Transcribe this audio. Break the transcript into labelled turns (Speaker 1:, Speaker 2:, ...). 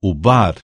Speaker 1: o bar